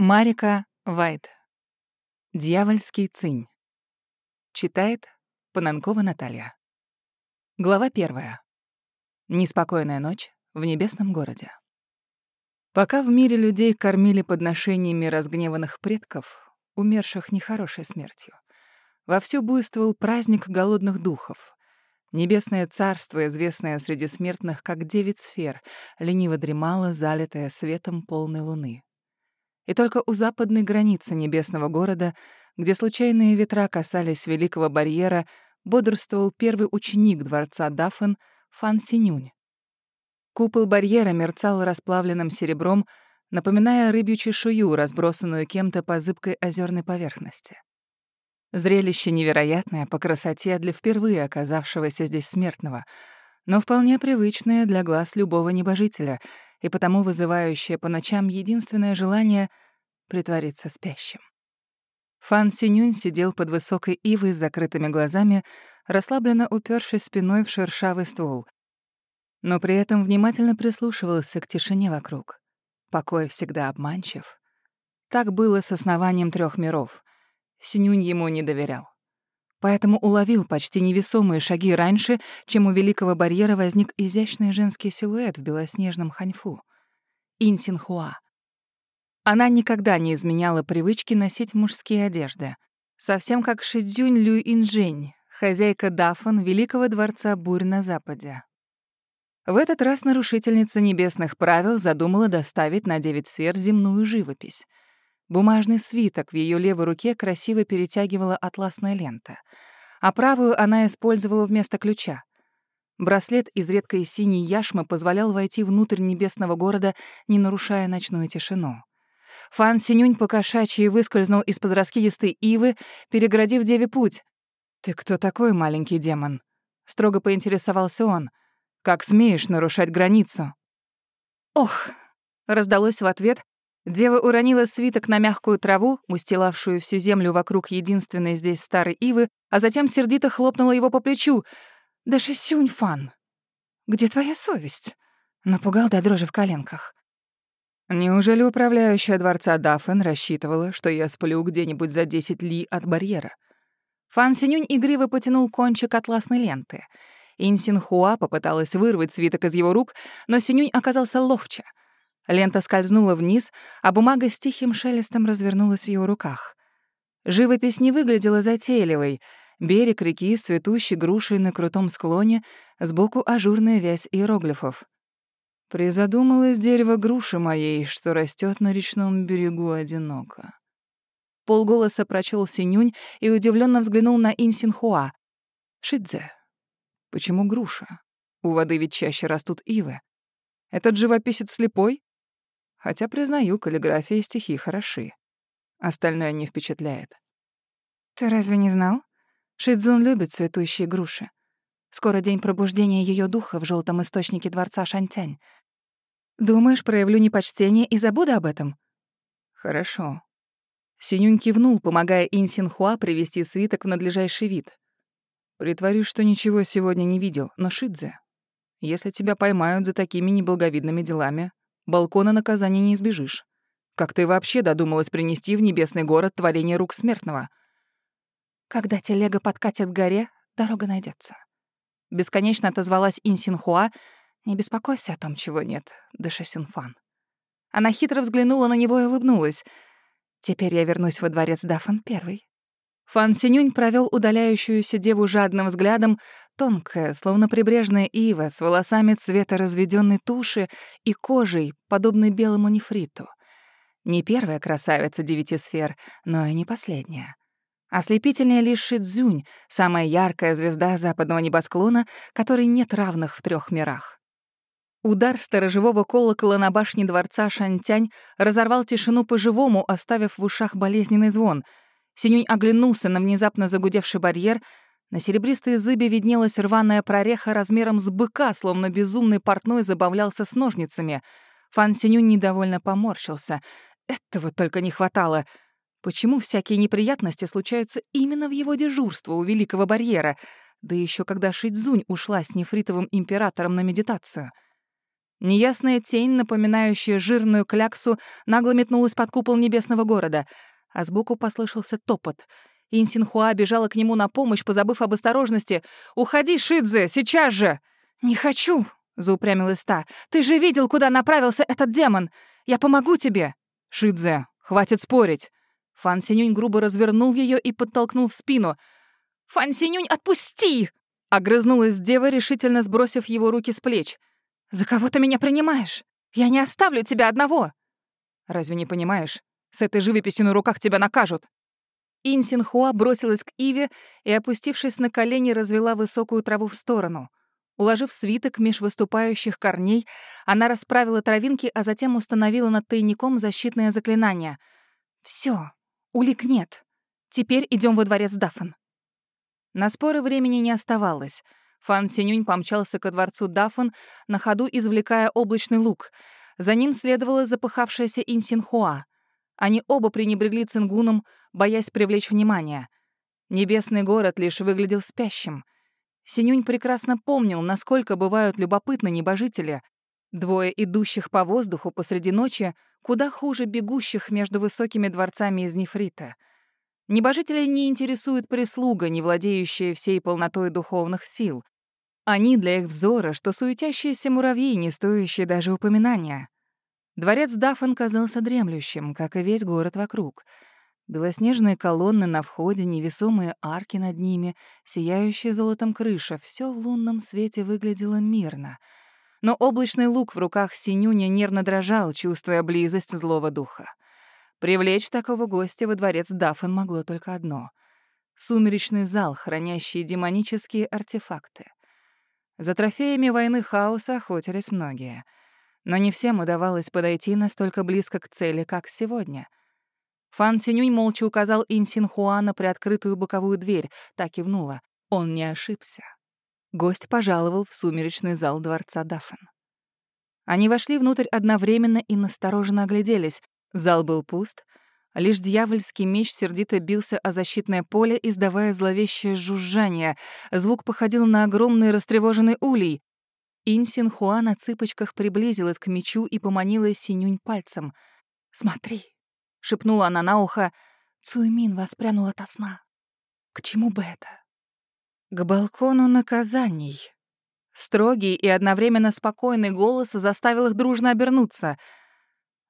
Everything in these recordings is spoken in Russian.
Марика Вайт. Дьявольский цинь. Читает Пананкова Наталья. Глава первая. Неспокойная ночь в небесном городе. Пока в мире людей кормили подношениями разгневанных предков, умерших нехорошей смертью, вовсю буйствовал праздник голодных духов. Небесное царство, известное среди смертных как девять сфер, лениво дремало, залитое светом полной луны. И только у западной границы небесного города, где случайные ветра касались Великого барьера, бодрствовал первый ученик дворца Даффен Фан Синюнь. Купол барьера мерцал расплавленным серебром, напоминая рыбью чешую, разбросанную кем-то по зыбкой озерной поверхности. Зрелище невероятное по красоте для впервые оказавшегося здесь смертного, но вполне привычное для глаз любого небожителя — и потому вызывающее по ночам единственное желание — притвориться спящим. Фан Синюнь сидел под высокой ивой с закрытыми глазами, расслабленно упершись спиной в шершавый ствол, но при этом внимательно прислушивался к тишине вокруг. Покой всегда обманчив. Так было с основанием трех миров. Синюнь ему не доверял поэтому уловил почти невесомые шаги раньше, чем у Великого барьера возник изящный женский силуэт в белоснежном ханьфу. Инсинхуа. Она никогда не изменяла привычки носить мужские одежды. Совсем как Шидзюнь Лю Инжень, хозяйка Дафан Великого дворца Бурь на Западе. В этот раз нарушительница небесных правил задумала доставить на девять сфер земную живопись — Бумажный свиток в ее левой руке красиво перетягивала атласная лента, а правую она использовала вместо ключа. Браслет из редкой синей яшмы позволял войти внутрь небесного города, не нарушая ночную тишину. Фан Синюнь по-кошачьи выскользнул из-под раскидистой ивы, переградив деве путь. «Ты кто такой, маленький демон?» — строго поинтересовался он. «Как смеешь нарушать границу?» «Ох!» — раздалось в ответ, Дева уронила свиток на мягкую траву, устилавшую всю землю вокруг единственной здесь старой ивы, а затем сердито хлопнула его по плечу. «Да Сюньфан, где твоя совесть?» Напугал до дрожи в коленках. Неужели управляющая дворца Даффен рассчитывала, что я сплю где-нибудь за десять ли от барьера? Фан Синюнь игриво потянул кончик атласной ленты. Инсин Хуа попыталась вырвать свиток из его рук, но Синюнь оказался ловче — Лента скользнула вниз, а бумага с тихим шелестом развернулась в его руках. Живопись не выглядела затейливой. Берег реки с цветущей грушей на крутом склоне, сбоку ажурная вязь иероглифов. Призадумалось дерево груши моей, что растет на речном берегу одиноко. Полголоса прочел Синюнь и удивленно взглянул на Инсинхуа. «Шидзе, почему груша? У воды ведь чаще растут ивы. Этот живописец слепой? Хотя, признаю, каллиграфия и стихи хороши. Остальное не впечатляет. «Ты разве не знал? Шидзун любит цветущие груши. Скоро день пробуждения ее духа в желтом источнике дворца Шантянь. Думаешь, проявлю непочтение и забуду об этом?» «Хорошо». Синюнь кивнул, помогая Инсинхуа привести свиток в надлежащий вид. «Притворюсь, что ничего сегодня не видел, но Шидзе, если тебя поймают за такими неблаговидными делами, Балкона наказания не избежишь. Как ты вообще додумалась принести в небесный город творение рук смертного? Когда телега подкатит к горе, дорога найдется. Бесконечно отозвалась Инсинхуа. Не беспокойся о том, чего нет, Дэша Сюнфан. Она хитро взглянула на него и улыбнулась. Теперь я вернусь во дворец Дафан первый. Фан Синюнь провел удаляющуюся деву жадным взглядом, тонкая, словно прибрежная ива, с волосами цвета разведенной туши и кожей, подобной белому нефриту. Не первая красавица девяти сфер, но и не последняя. Ослепительнее лишь Шидзюнь, самая яркая звезда западного небосклона, которой нет равных в трех мирах. Удар сторожевого колокола на башне дворца Шантянь разорвал тишину по-живому, оставив в ушах болезненный звон — Синюнь оглянулся на внезапно загудевший барьер. На серебристой зыбе виднелась рваная прореха размером с быка, словно безумный портной забавлялся с ножницами. Фан Синюнь недовольно поморщился. Этого только не хватало. Почему всякие неприятности случаются именно в его дежурство у Великого Барьера, да еще когда Шидзунь ушла с нефритовым императором на медитацию? Неясная тень, напоминающая жирную кляксу, нагло метнулась под купол небесного города, а сбоку послышался топот. Инсинхуа бежала к нему на помощь, позабыв об осторожности. «Уходи, Шидзе, сейчас же!» «Не хочу!» — заупрямилась та. «Ты же видел, куда направился этот демон! Я помогу тебе!» «Шидзе, хватит спорить!» Фан Синюнь грубо развернул ее и подтолкнул в спину. «Фан Синюнь, отпусти!» Огрызнулась дева, решительно сбросив его руки с плеч. «За кого ты меня принимаешь? Я не оставлю тебя одного!» «Разве не понимаешь? С этой живописью на руках тебя накажут!» Инсин Хуа бросилась к Иве и, опустившись на колени, развела высокую траву в сторону. Уложив свиток меж выступающих корней, она расправила травинки, а затем установила над тайником защитное заклинание. Все, улик нет. Теперь идем во дворец Даффен». На споры времени не оставалось. Фан Синюнь помчался ко дворцу Даффен, на ходу извлекая облачный лук. За ним следовала запыхавшаяся Инсинхуа. Они оба пренебрегли Цингуном, боясь привлечь внимание. Небесный город лишь выглядел спящим. Синюнь прекрасно помнил, насколько бывают любопытны небожители. Двое идущих по воздуху посреди ночи куда хуже бегущих между высокими дворцами из нефрита. Небожители не интересует прислуга, не владеющая всей полнотой духовных сил. Они для их взора, что суетящиеся муравьи, не стоящие даже упоминания. Дворец Даффан казался дремлющим, как и весь город вокруг. Белоснежные колонны на входе, невесомые арки над ними, сияющая золотом крыша — все в лунном свете выглядело мирно. Но облачный лук в руках Синюня нервно дрожал, чувствуя близость злого духа. Привлечь такого гостя во дворец Даффан могло только одно — сумеречный зал, хранящий демонические артефакты. За трофеями войны хаоса охотились многие — но не всем удавалось подойти настолько близко к цели, как сегодня. Фан Синюнь молча указал Инсин Хуа на приоткрытую боковую дверь, так и внула. Он не ошибся. Гость пожаловал в сумеречный зал дворца Даффен. Они вошли внутрь одновременно и настороженно огляделись. Зал был пуст, лишь дьявольский меч сердито бился о защитное поле, издавая зловещее жужжание. Звук походил на огромный растревоженный улей. Инсин Хуа на цыпочках приблизилась к мечу и поманила Синюнь пальцем. «Смотри», — шепнула она на ухо, Цуймин воспрянула ото сна. «К чему бы это?» «К балкону наказаний». Строгий и одновременно спокойный голос заставил их дружно обернуться.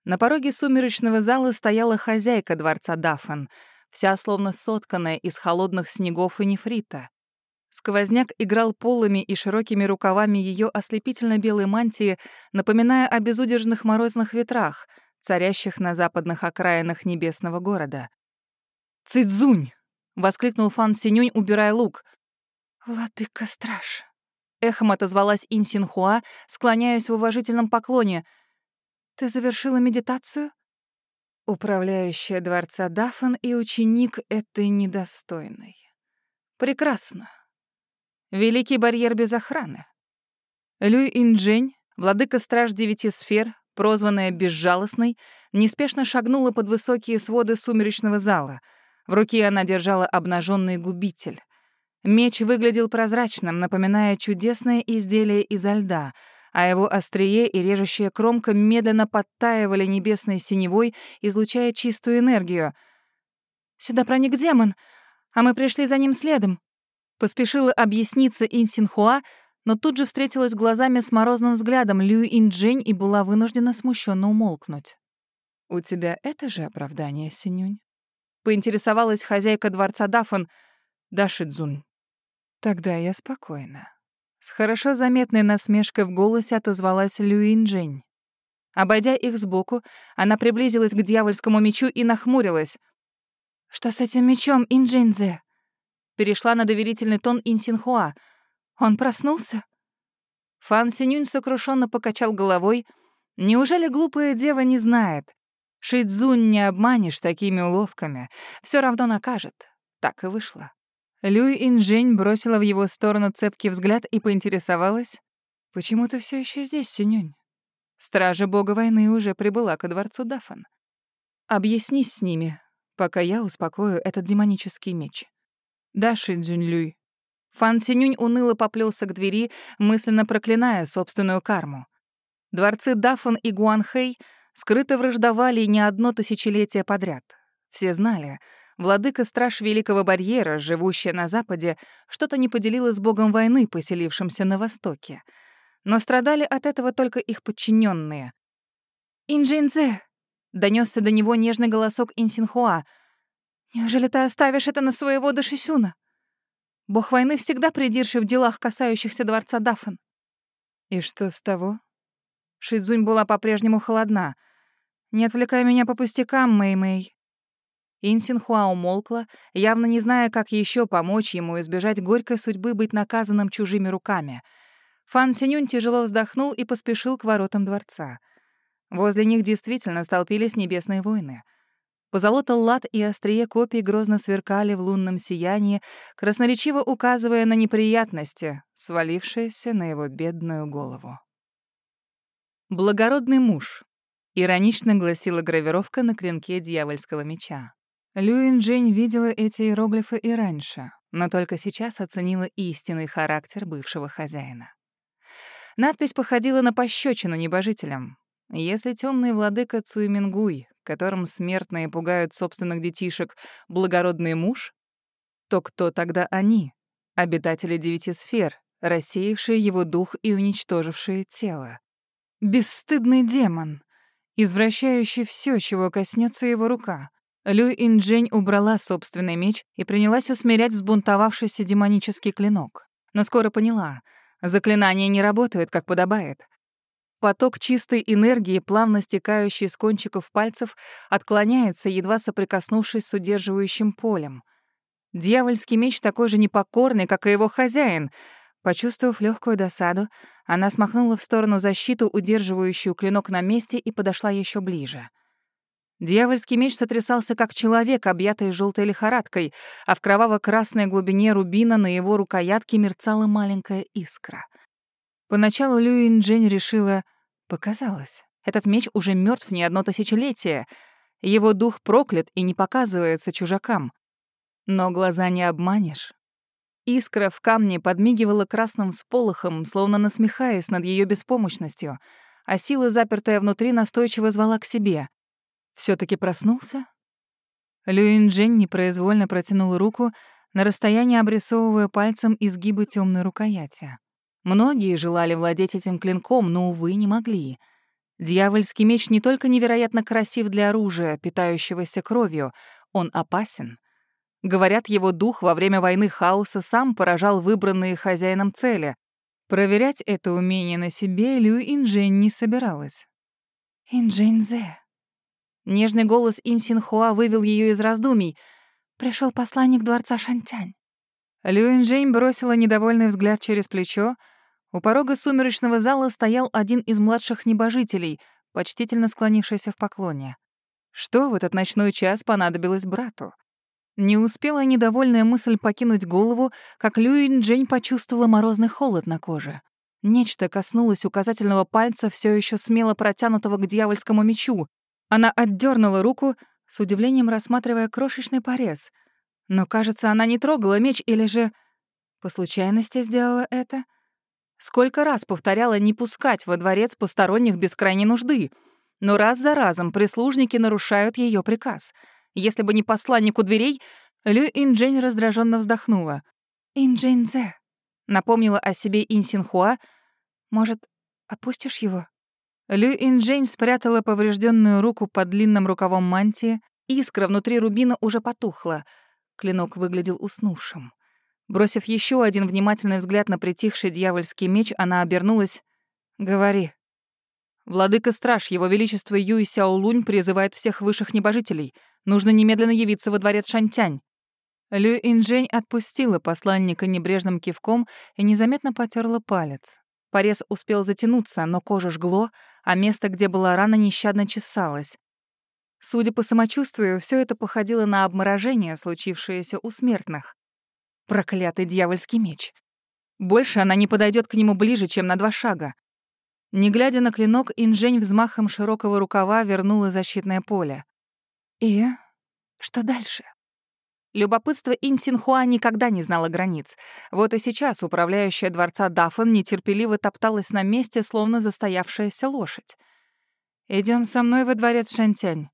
На пороге сумеречного зала стояла хозяйка дворца Даффан, вся словно сотканная из холодных снегов и нефрита. Сквозняк играл полами и широкими рукавами ее ослепительно-белой мантии, напоминая о безудержных морозных ветрах, царящих на западных окраинах небесного города. «Цидзунь!» — воскликнул Фан Синюнь, убирая лук. «Владыка страж!» — эхом отозвалась Инсинхуа, склоняясь в уважительном поклоне. «Ты завершила медитацию?» Управляющая дворца Дафан и ученик этой недостойной. «Прекрасно. Великий барьер без охраны. Люй Инджень, владыка-страж девяти сфер, прозванная Безжалостной, неспешно шагнула под высокие своды сумеречного зала. В руке она держала обнаженный губитель. Меч выглядел прозрачным, напоминая чудесное изделие изо льда, а его острие и режущая кромка медленно подтаивали небесной синевой, излучая чистую энергию. «Сюда проник демон, а мы пришли за ним следом», Поспешила объясниться Инсинхуа, но тут же встретилась глазами с морозным взглядом Лю Инджень и была вынуждена смущенно умолкнуть. «У тебя это же оправдание, Синюнь?» Поинтересовалась хозяйка дворца Дафан Дашидзун. «Тогда я спокойна». С хорошо заметной насмешкой в голосе отозвалась Лю Инджень. Обойдя их сбоку, она приблизилась к дьявольскому мечу и нахмурилась. «Что с этим мечом, Инджинзе?» Перешла на доверительный тон Инсинхуа. «Он проснулся?» Фан Синюнь сокрушенно покачал головой. «Неужели глупая дева не знает? Шидзунь не обманешь такими уловками. Все равно накажет». Так и вышло. Люй Инжень бросила в его сторону цепкий взгляд и поинтересовалась. «Почему ты все еще здесь, Синюнь?» Стража бога войны уже прибыла ко дворцу Дафан. «Объяснись с ними, пока я успокою этот демонический меч». «Да, Шинджунь-Люй». Фан Синюнь уныло поплелся к двери, мысленно проклиная собственную карму. Дворцы Дафон и Гуанхэй скрыто враждовали не одно тысячелетие подряд. Все знали, владыка-страж Великого Барьера, живущая на Западе, что-то не поделила с богом войны, поселившимся на Востоке. Но страдали от этого только их подчиненные. «Инджинзе!» — донесся до него нежный голосок Инсинхуа. «Неужели ты оставишь это на своего Дашисюна? Бог войны всегда придирший в делах, касающихся дворца Дафан». «И что с того?» Шидзунь была по-прежнему холодна. «Не отвлекай меня по пустякам, Мэй-Мэй». Инсинхуа умолкла, явно не зная, как еще помочь ему избежать горькой судьбы быть наказанным чужими руками. Фан Синюнь тяжело вздохнул и поспешил к воротам дворца. Возле них действительно столпились небесные войны. Позолота лад и острие копий грозно сверкали в лунном сиянии, красноречиво указывая на неприятности, свалившиеся на его бедную голову. «Благородный муж», — иронично гласила гравировка на клинке дьявольского меча. Люин Джень видела эти иероглифы и раньше, но только сейчас оценила истинный характер бывшего хозяина. Надпись походила на пощечину небожителям. Если темный владыка Цуймингуй, которым смертные пугают собственных детишек, благородный муж, то кто тогда они, обитатели девяти сфер, рассеявшие его дух и уничтожившие тело? Бесстыдный демон, извращающий все, чего коснется его рука. Лю Инджень убрала собственный меч и принялась усмирять взбунтовавшийся демонический клинок. Но скоро поняла, заклинания не работают, как подобает. Поток чистой энергии, плавно стекающий с кончиков пальцев, отклоняется, едва соприкоснувшись с удерживающим полем. Дьявольский меч такой же непокорный, как и его хозяин — Почувствовав легкую досаду, она смахнула в сторону защиту, удерживающую клинок на месте, и подошла еще ближе. Дьявольский меч сотрясался как человек, объятый желтой лихорадкой, а в кроваво-красной глубине рубина на его рукоятке мерцала маленькая искра. Поначалу Люин Джень решила... Показалось. Этот меч уже мертв не одно тысячелетие. Его дух проклят и не показывается чужакам. Но глаза не обманешь. Искра в камне подмигивала красным всполохом, словно насмехаясь над ее беспомощностью, а сила, запертая внутри, настойчиво звала к себе. все таки проснулся? Люин Джен непроизвольно протянул руку, на расстоянии обрисовывая пальцем изгибы темной рукояти. Многие желали владеть этим клинком, но, увы, не могли. Дьявольский меч не только невероятно красив для оружия, питающегося кровью, он опасен — Говорят, его дух во время войны хаоса сам поражал выбранные хозяином цели. Проверять это умение на себе Лю Инжень не собиралась. «Инжень-зе». Нежный голос Инсинхуа вывел ее из раздумий. Пришел посланник дворца Шантянь. Лю Инжень бросила недовольный взгляд через плечо. У порога сумеречного зала стоял один из младших небожителей, почтительно склонившийся в поклоне. Что в этот ночной час понадобилось брату? Не успела недовольная мысль покинуть голову, как Люин Джень почувствовала морозный холод на коже. Нечто коснулось указательного пальца, все еще смело протянутого к дьявольскому мечу. Она отдернула руку, с удивлением рассматривая крошечный порез. Но, кажется, она не трогала меч или же... По случайности сделала это? Сколько раз повторяла не пускать во дворец посторонних без крайней нужды. Но раз за разом прислужники нарушают ее приказ — если бы не посланник у дверей, Лю Инджень раздраженно вздохнула. «Инджень Зе», — напомнила о себе Инсинхуа. «Может, опустишь его?» Лю Инджень спрятала поврежденную руку под длинным рукавом мантии. Искра внутри рубина уже потухла. Клинок выглядел уснувшим. Бросив еще один внимательный взгляд на притихший дьявольский меч, она обернулась. «Говори». Владыка-страж, его величество Юй Сяолунь призывает всех высших небожителей — Нужно немедленно явиться во дворец Шантянь». Лю Инжень отпустила посланника небрежным кивком и незаметно потерла палец. Порез успел затянуться, но кожа жгло, а место, где была рана, нещадно чесалось. Судя по самочувствию, все это походило на обморожение, случившееся у смертных. Проклятый дьявольский меч. Больше она не подойдет к нему ближе, чем на два шага. Не глядя на клинок, Инжень взмахом широкого рукава вернула защитное поле. И что дальше? Любопытство Инсинхуа никогда не знало границ. Вот и сейчас управляющая дворца Даффен нетерпеливо топталась на месте, словно застоявшаяся лошадь. Идем со мной во дворец Шантянь».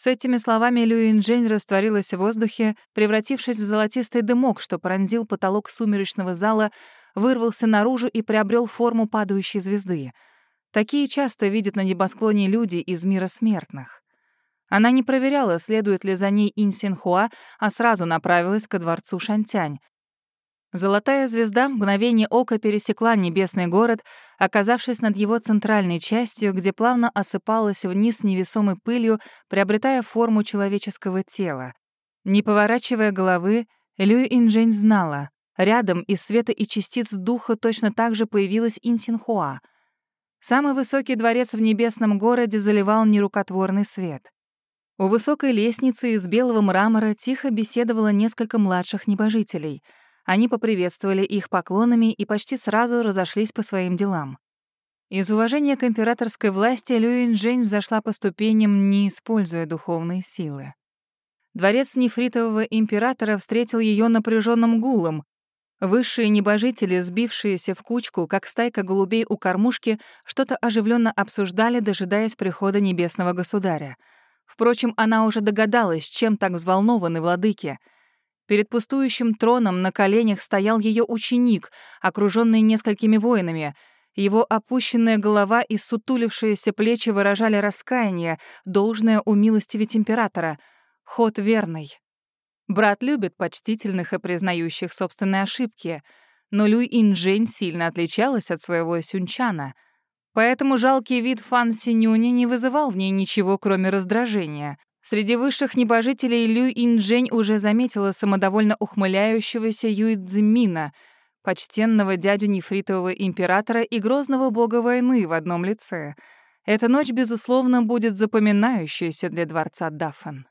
С этими словами Люин Джень растворилась в воздухе, превратившись в золотистый дымок, что пронзил потолок сумеречного зала, вырвался наружу и приобрел форму падающей звезды. Такие часто видят на небосклоне люди из мира смертных. Она не проверяла, следует ли за ней Инь Синхуа, а сразу направилась ко дворцу Шантянь. Золотая звезда в мгновение ока пересекла небесный город, оказавшись над его центральной частью, где плавно осыпалась вниз невесомой пылью, приобретая форму человеческого тела. Не поворачивая головы, Лю Инжень знала, рядом из света и частиц духа точно так же появилась Инсинхуа. Самый высокий дворец в небесном городе заливал нерукотворный свет. У высокой лестницы из белого мрамора тихо беседовало несколько младших небожителей — они поприветствовали их поклонами и почти сразу разошлись по своим делам. Из уважения к императорской власти Люин Джень взошла по ступеням, не используя духовные силы. Дворец нефритового императора встретил ее напряженным гулом. Высшие небожители, сбившиеся в кучку, как стайка голубей у кормушки, что-то оживленно обсуждали, дожидаясь прихода небесного государя. Впрочем, она уже догадалась, чем так взволнованы владыки — Перед пустующим троном на коленях стоял ее ученик, окруженный несколькими воинами. Его опущенная голова и сутулившиеся плечи выражали раскаяние, должное умилостивить императора. Ход верный. Брат любит почтительных и признающих собственные ошибки, но Люй Инжень сильно отличалась от своего сюнчана, поэтому жалкий вид Фан Синюни не вызывал в ней ничего, кроме раздражения. Среди высших небожителей Лю Инжень уже заметила самодовольно ухмыляющегося Юй Цзимина, почтенного дядю нефритового императора и грозного бога войны в одном лице. Эта ночь, безусловно, будет запоминающейся для дворца Даффен.